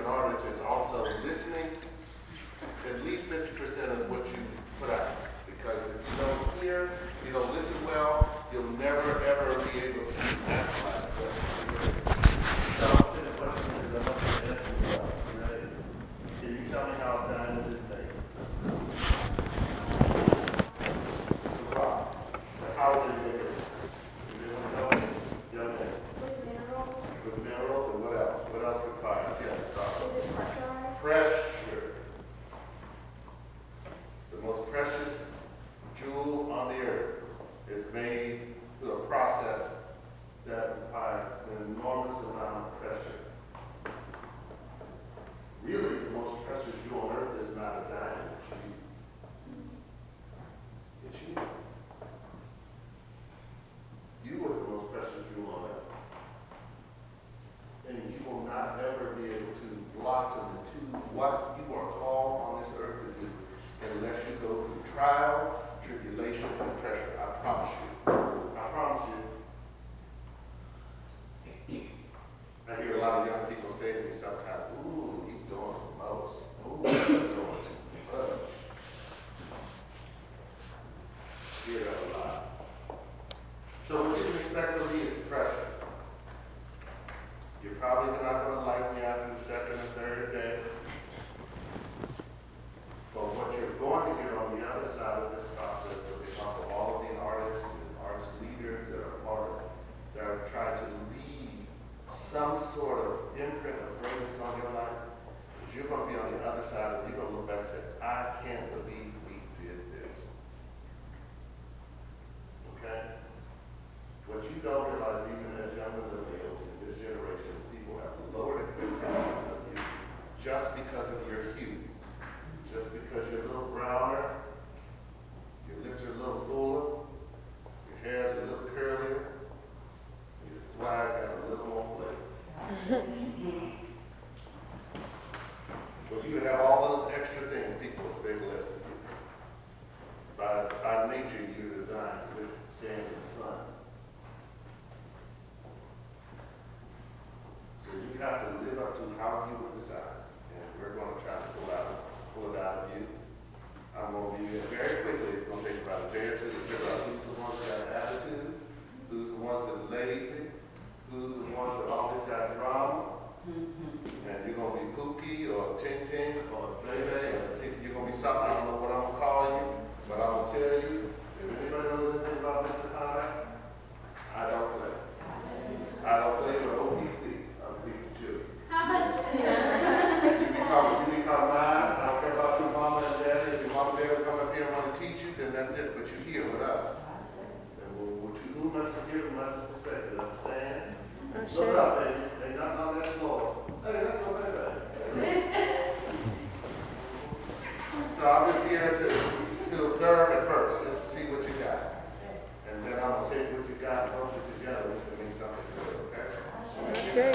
an artist is also listening at least 50% of what you put out. Because if you don't hear, you don't listen well, you'll never, ever be able to analyze what you hear. So I'll send a question and I'm going to answer it. Ready? Can you tell me how diamond is made? The rock. How is it made? You don't know? You don't know? With minerals, With minerals and what else? What else requires? Yes, stop. is it pressurized? Pressure. The most precious jewel on the earth is made through a process that requires an enormous amount of pressure. Really, the most precious jewel on earth is not a diamond, it's you. It's you. You are the most precious jewel on earth. And you will not ever be able to blossom into what you are called on this earth to do unless you go through trial, tribulation, and pressure. I promise you. I promise you. I hear a lot of young people say to me sometimes, ooh, he's doing the most. Ooh, he's doing too much. Hear that a lot. So what you expect from me is pressure. You're probably not going to like me after the second or third day. But what you're going to hear on the other side of this process, is we talk of all of the artists and artist leaders that are part of, that are trying to leave some sort of imprint of greatness on your life, is you're going to be on the other side and you're going to look back and say, I can't believe and that's it, but you're here with us. And what you do must forgive and must respect, you understand? Oh, Look up, baby. They knocked on that door. Hey, that's all right. so I'm just here to, to observe at first, just to see what you got. And then I'll take what you got and put it together to make something good, okay?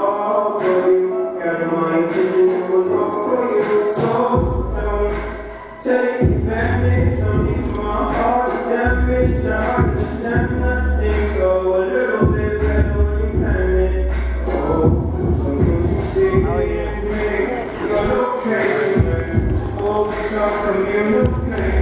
take advantage, don't leave my heart damaged. I understand that things go a little bit better when you panic. Oh, some things you see in me, your location, man. Focus on communicating,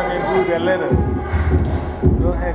time and do the letters. Don't hurt.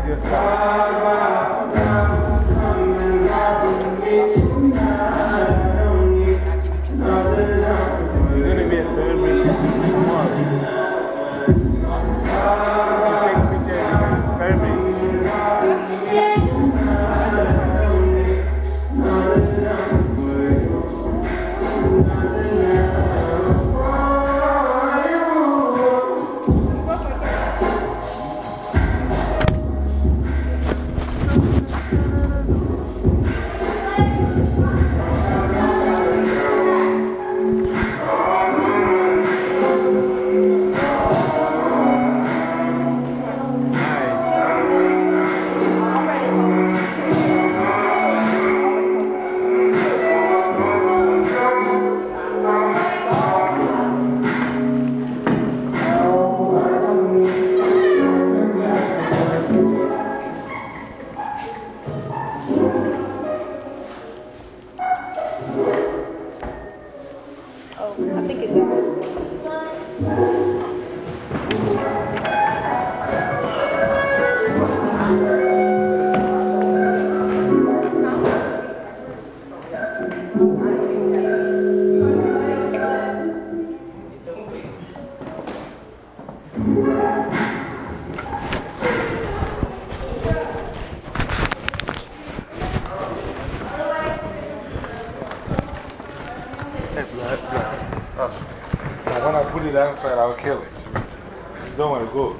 Blood, blood. That's- But when I put it outside, I'll kill it. Don't want to go.